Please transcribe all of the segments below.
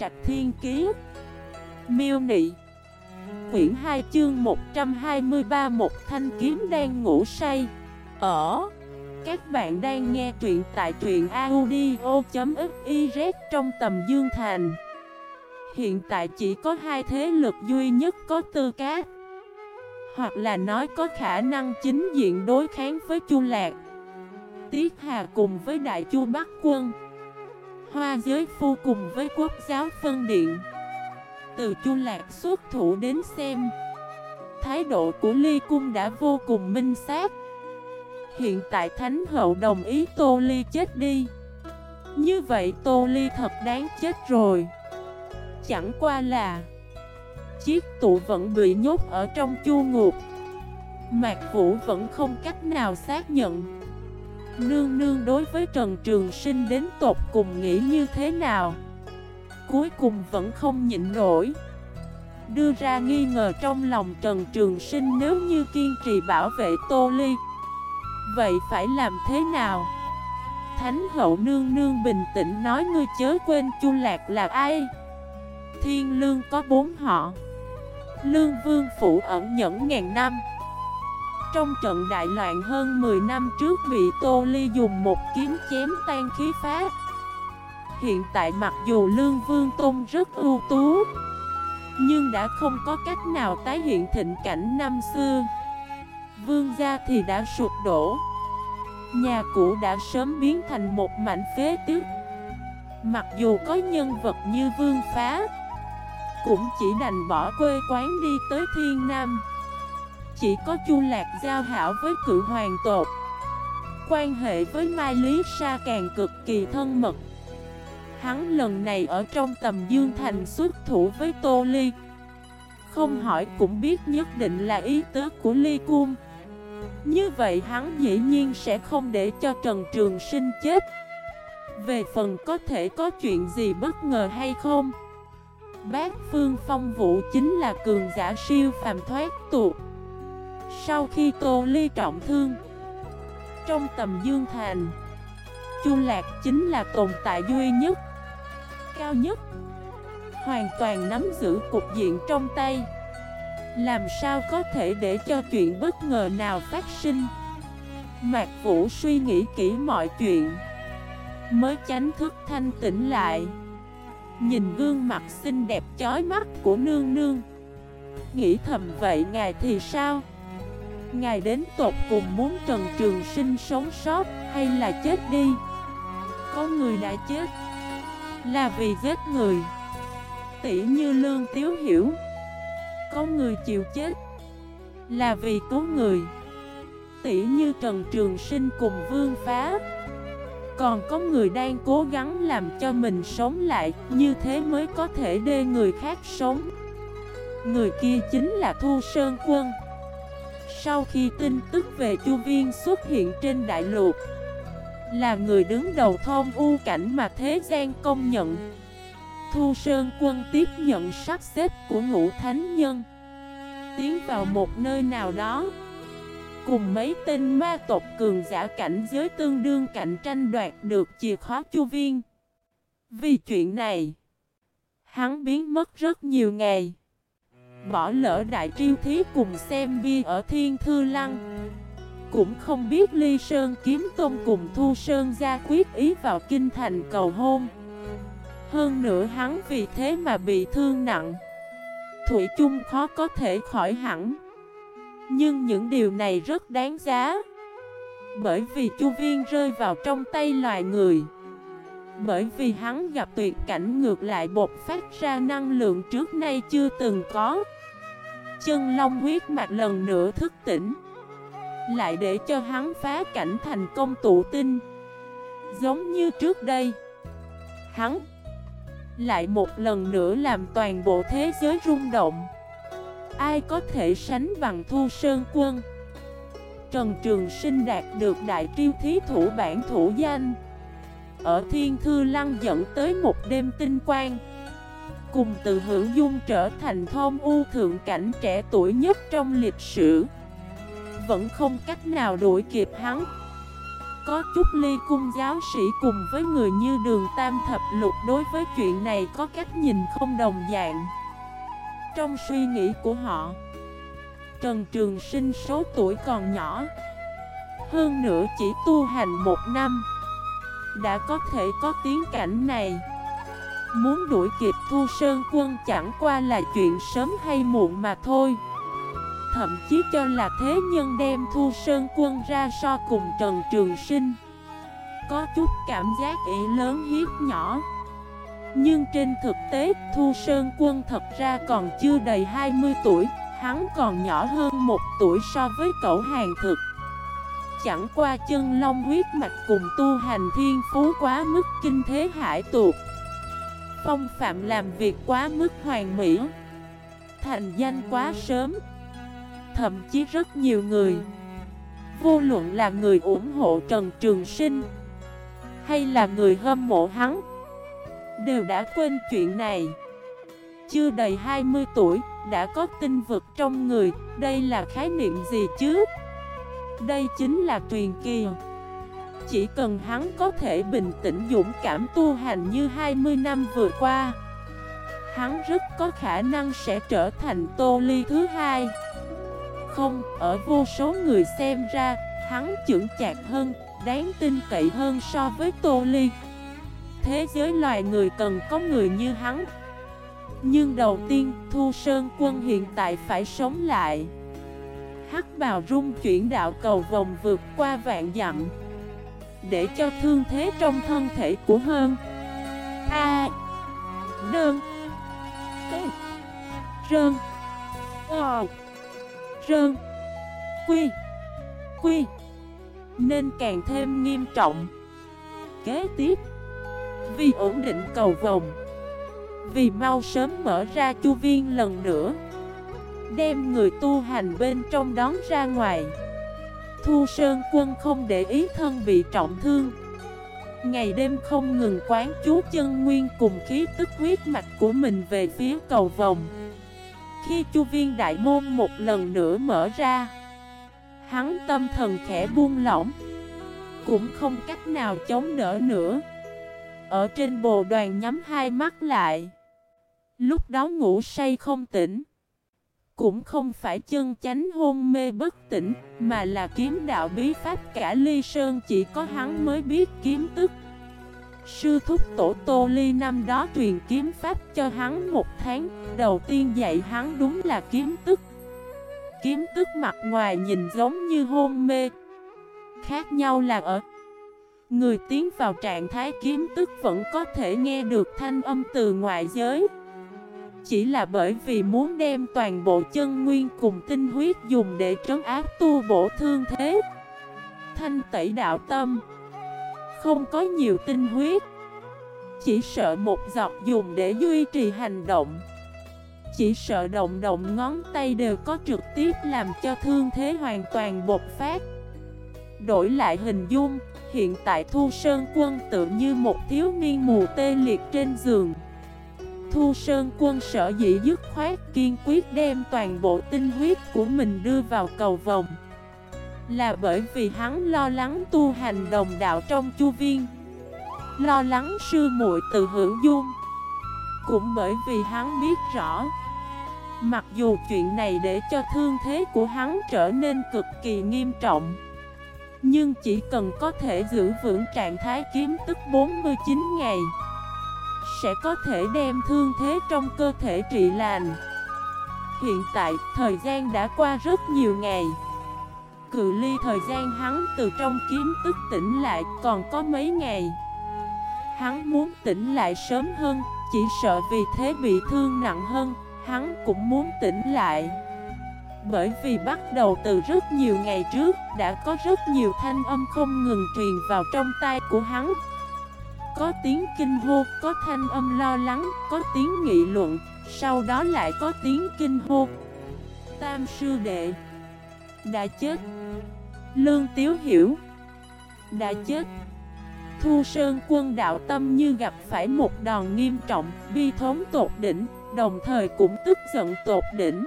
Trạch Thiên Kiế Miêu Nị. Quyển 2 chương 123 Một thanh kiếm đang ngủ say. Ở. Các bạn đang nghe truyện tại truyện audio.xyz trong tầm Dương Thành. Hiện tại chỉ có hai thế lực duy nhất có tư cát Hoặc là nói có khả năng chính diện đối kháng với Chu Lạc. Tiết Hà cùng với Đại Chu Bắc Quân. Hoa giới phu cùng với quốc giáo phân điện. Từ Chu Lạc xuất thủ đến xem, Thái độ của Ly Cung đã vô cùng minh xác. Hiện tại Thánh Hậu đồng ý Tô Ly chết đi. Như vậy Tô Ly thật đáng chết rồi. Chẳng qua là, Chiếc tụ vẫn bị nhốt ở trong chu ngục. Mạc Vũ vẫn không cách nào xác nhận. Nương nương đối với Trần Trường Sinh đến tột cùng nghĩ như thế nào Cuối cùng vẫn không nhịn nổi Đưa ra nghi ngờ trong lòng Trần Trường Sinh nếu như kiên trì bảo vệ Tô Ly, Vậy phải làm thế nào? Thánh hậu nương nương bình tĩnh nói, ngươi chớ quên Chu Lạc là ai? Thiên lương có bốn họ Lương vương phủ ẩn nhẫn ngàn năm trong trận đại loạn hơn 10 năm trước bị Tô Ly dùng một kiếm chém tan khí phát Hiện tại mặc dù Lương Vương Tôn rất ưu tú, Nhưng đã không có cách nào tái hiện thịnh cảnh năm xưa. Vương gia thì đã sụp đổ, Nhà cũ đã sớm biến thành một mảnh phế tiếc Mặc dù có nhân vật như Vương Phá, Cũng chỉ đành bỏ quê quán đi tới Thiên Nam chỉ có Chu Lạc giao hảo với cự hoàng tột Quan hệ với Mai Lý Sa càng cực kỳ thân mật. Hắn lần này ở trong tầm Dương Thành xuất thủ với Tô Ly. Không hỏi cũng biết nhất định là ý tứ của Ly Cung. Như vậy hắn dĩ nhiên sẽ không để cho Trần Trường Sinh chết. Về phần có thể có chuyện gì bất ngờ hay không? Bác Phương Phong Vũ chính là cường giả siêu phàm thoát tục sau khi Tô Ly trọng thương, Trong tầm Dương Thành, Chu Lạc chính là tồn tại duy nhất, Cao nhất, Hoàn toàn nắm giữ cục diện trong tay. Làm sao có thể để cho chuyện bất ngờ nào phát sinh? Mạc Vũ suy nghĩ kỹ mọi chuyện, Mới chánh thức thanh tỉnh lại. Nhìn gương mặt xinh đẹp chói mắt của nương nương, Nghĩ thầm vậy ngài thì sao? Ngài đến tột cùng muốn Trần Trường Sinh sống sót hay là chết đi? Có người đã chết Là vì giết người. Tỷ như Lương Tiếu Hiểu. Có người chịu chết Là vì cứu người. Tỷ như Trần Trường Sinh cùng Vương Phá. Còn có người đang cố gắng làm cho mình sống lại, Như thế mới có thể đê người khác sống. Người kia chính là Thu Sơn Quân sau khi tin tức về Chu Viên xuất hiện trên đại lục Là người đứng đầu thôn u cảnh mà thế gian công nhận. Thu Sơn quân tiếp nhận sắp xếp của ngũ thánh nhân, Tiến vào một nơi nào đó, Cùng mấy tên ma tộc cường giả cảnh giới tương đương cạnh tranh đoạt được chìa khóa Chu Viên. Vì chuyện này, Hắn biến mất rất nhiều ngày. Bỏ lỡ đại triêu thí cùng xem bia ở Thiên Thư Lăng. Cũng không biết Ly Sơn kiếm tôn cùng Thu Sơn ra quyết ý vào kinh thành cầu hôn. Hơn nữa hắn vì thế mà bị thương nặng. Thủy chung khó có thể khỏi hẳn. Nhưng những điều này rất đáng giá. Bởi vì Chu Viên rơi vào trong tay loài người. Bởi vì hắn gặp tuyệt cảnh ngược lại bột phát ra năng lượng trước nay chưa từng có. Chân long huyết mạch lần nữa thức tỉnh. Lại để cho hắn phá cảnh thành công tụ tinh. Giống như trước đây, Hắn Lại một lần nữa làm toàn bộ thế giới rung động. Ai có thể sánh bằng Thu Sơn Quân? Trần Trường Sinh đạt được đại triêu thí thủ bản thủ danh. Ở Thiên Thư Lăng dẫn tới một đêm tinh quang cùng từ hữu dung trở thành thông u thượng cảnh trẻ tuổi nhất trong lịch sử Vẫn không cách nào đuổi kịp hắn có chút ly cung giáo sĩ cùng với người như đường tam thập lục đối với chuyện này có cách nhìn không đồng dạng. Trong suy nghĩ của họ, Trần Trường Sinh số tuổi còn nhỏ, hơn nữa chỉ tu hành một năm, đã có thể có tiến cảnh này. Muốn đuổi kịp Thu Sơn Quân chẳng qua là chuyện sớm hay muộn mà thôi. Thậm chí cho là thế nhân đem Thu Sơn Quân ra so cùng Trần Trường Sinh. Có chút cảm giác ý lớn hiếp nhỏ. Nhưng trên thực tế, Thu Sơn Quân thật ra còn chưa đầy 20 tuổi, Hắn còn nhỏ hơn một tuổi so với cậu hàng thực. Chẳng qua chân long huyết mạch cùng tu hành thiên phú quá mức kinh thế hải tuột. Phong phạm làm việc quá mức hoàn mỹ. Thành danh quá sớm. Thậm chí rất nhiều người. Vô luận là người ủng hộ Trần Trường Sinh, Hay là người hâm mộ hắn, Đều đã quên chuyện này. Chưa đầy 20 tuổi, Đã có tinh vực trong người. Đây là khái niệm gì chứ? Đây chính là truyền kỳ chỉ cần hắn có thể bình tĩnh dũng cảm tu hành như 20 năm vừa qua Hắn rất có khả năng sẽ trở thành tô ly thứ hai. Không, ở vô số người xem ra Hắn trưởng chạc hơn, đáng tin cậy hơn so với tô ly. Thế giới loài người cần có người như hắn. Nhưng đầu tiên, Thu Sơn Quân hiện tại phải sống lại. Hắc bào rung chuyển đạo cầu vòng vượt qua vạn dặm để cho thương thế trong thân thể của hơn A. Đơn T. Rơn O. Rơn Quy. Quy. Nên càng thêm nghiêm trọng. Kế tiếp. Vì ổn định cầu vòng Vì mau sớm mở ra chu viên lần nữa. Đem người tu hành bên trong đón ra ngoài. Thu Sơn Quân không để ý thân bị trọng thương. Ngày đêm không ngừng quán chú chân nguyên cùng khí tức huyết mạch của mình về phía cầu vòng. Khi chu viên đại môn một lần nữa mở ra, Hắn tâm thần khẽ buông lỏng. Cũng không cách nào chống đỡ nữa. Ở trên bồ đoàn nhắm hai mắt lại. Lúc đó ngủ say không tỉnh cũng không phải chân chánh hôn mê bất tỉnh, Mà là kiếm đạo bí pháp cả ly sơn chỉ có hắn mới biết kiếm tức. Sư thúc tổ Tô Ly năm đó truyền kiếm pháp cho hắn một tháng, Đầu tiên dạy hắn đúng là kiếm tức. Kiếm tức mặt ngoài nhìn giống như hôn mê, Khác nhau là ở Người tiến vào trạng thái kiếm tức vẫn có thể nghe được thanh âm từ ngoại giới chỉ là bởi vì muốn đem toàn bộ chân nguyên cùng tinh huyết dùng để trấn áp tu bổ thương thế. Thanh tẩy đạo tâm. Không có nhiều tinh huyết. Chỉ sợ một giọt dùng để duy trì hành động. Chỉ sợ động động ngón tay đều có trực tiếp làm cho thương thế hoàn toàn bột phát. Đổi lại hình dung, Hiện tại Thu Sơn Quân tự như một thiếu niên mù tê liệt trên giường. Thu Sơn quân sở dĩ dứt khoát kiên quyết đem toàn bộ tinh huyết của mình đưa vào cầu vòng, Là bởi vì hắn lo lắng tu hành đồng đạo trong chu viên. Lo lắng sư muội từ hữu dung, Cũng bởi vì hắn biết rõ, Mặc dù chuyện này để cho thương thế của hắn trở nên cực kỳ nghiêm trọng, Nhưng chỉ cần có thể giữ vững trạng thái kiếm tức 49 ngày sẽ có thể đem thương thế trong cơ thể trị lành. Hiện tại, thời gian đã qua rất nhiều ngày. Cự ly thời gian hắn từ trong kiếm tức tỉnh lại còn có mấy ngày. Hắn muốn tỉnh lại sớm hơn, chỉ sợ vì thế bị thương nặng hơn, hắn cũng muốn tỉnh lại. Bởi vì bắt đầu từ rất nhiều ngày trước, đã có rất nhiều thanh âm không ngừng truyền vào trong tai của hắn có tiếng kinh hô, có thanh âm lo lắng, có tiếng nghị luận, sau đó lại có tiếng kinh hô. Tam sư đệ đã chết. Lương Tiếu hiểu đã chết. Thu Sơn quân đạo tâm như gặp phải một đòn nghiêm trọng, bi thống tột đỉnh, đồng thời cũng tức giận tột đỉnh.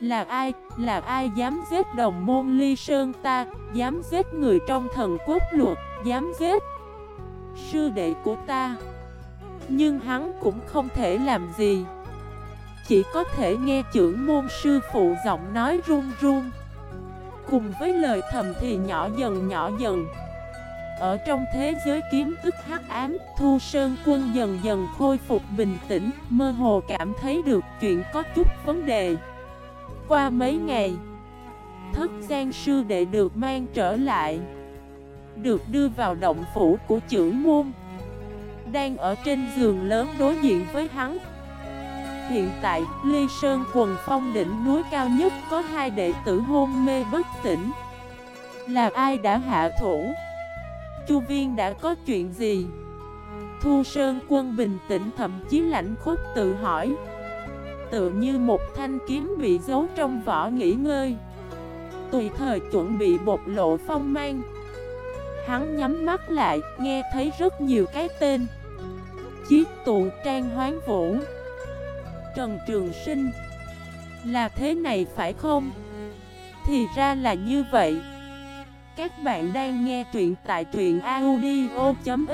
Là ai, là ai dám giết đồng môn ly sơn ta Dám giết người trong thần quốc luật Dám giết Sư đệ của ta. Nhưng hắn cũng không thể làm gì. Chỉ có thể nghe trưởng môn sư phụ giọng nói run run. Cùng với lời thầm thì nhỏ dần nhỏ dần. Ở trong thế giới kiếm tức hắc ám, Thu Sơn quân dần dần khôi phục bình tĩnh, Mơ hồ cảm thấy được chuyện có chút vấn đề. Qua mấy ngày, Thất gian sư đệ được mang trở lại. Được đưa vào động phủ của trưởng môn. Đang ở trên giường lớn đối diện với hắn. Hiện tại, Ly Sơn quần phong đỉnh núi cao nhất có hai đệ tử hôn mê bất tỉnh. Là ai đã hạ thủ? Chu Viên đã có chuyện gì? Thu Sơn quân bình tĩnh thậm chí lạnh khúc tự hỏi. Tự như một thanh kiếm bị giấu trong vỏ nghỉ ngơi. Tùy thời chuẩn bị bộc lộ phong mang Hắn nhắm mắt lại, nghe thấy rất nhiều cái tên. Chiếc tụ trang hoán vũ. Trần Trường Sinh. Là thế này phải không? Thì ra là như vậy. Các bạn đang nghe truyện tại truyện audio.fif